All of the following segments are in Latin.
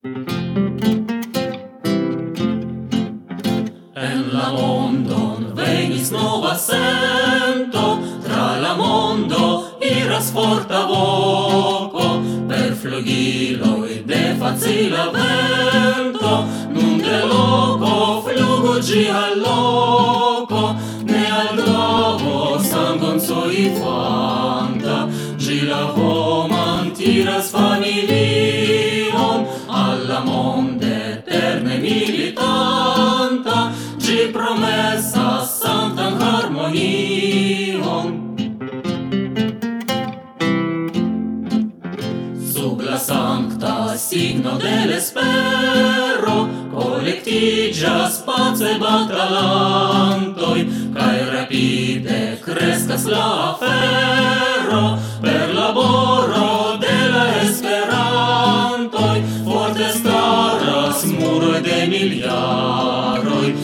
En la mondon venis nova sento, tra la mondo iras forta voco, per flugiloi de facila vento, nun de loco flugo gi al loco, ne al globo sangon soi fanta, gi la homan tiras familia, promessa sanctam harmonion. Sub la sancta signo del espero, collectigias pace batalantoi cae rapide crescas la afero per laboro de la esperantoi forte staras muroi de miliaroi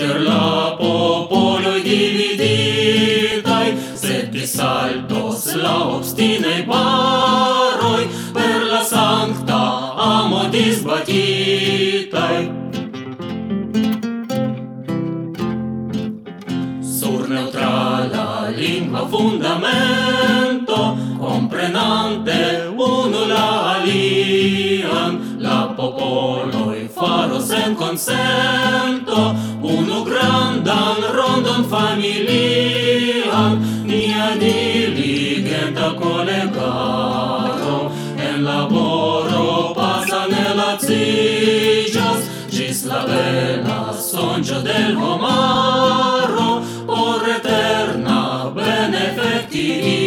inter la popoloi dividitai, sed vi saltos la obstinei paroi, per la sancta amo disbatitai. Sur neutrala lingua fundamento, comprenante uno la alian, la popoloi faros en consenso, Unu grandan rondon familian mia diligenta kolegaro En laboro pasa ne lacigas Gis la bela sonĝo del homaro. Por eterna benefectigi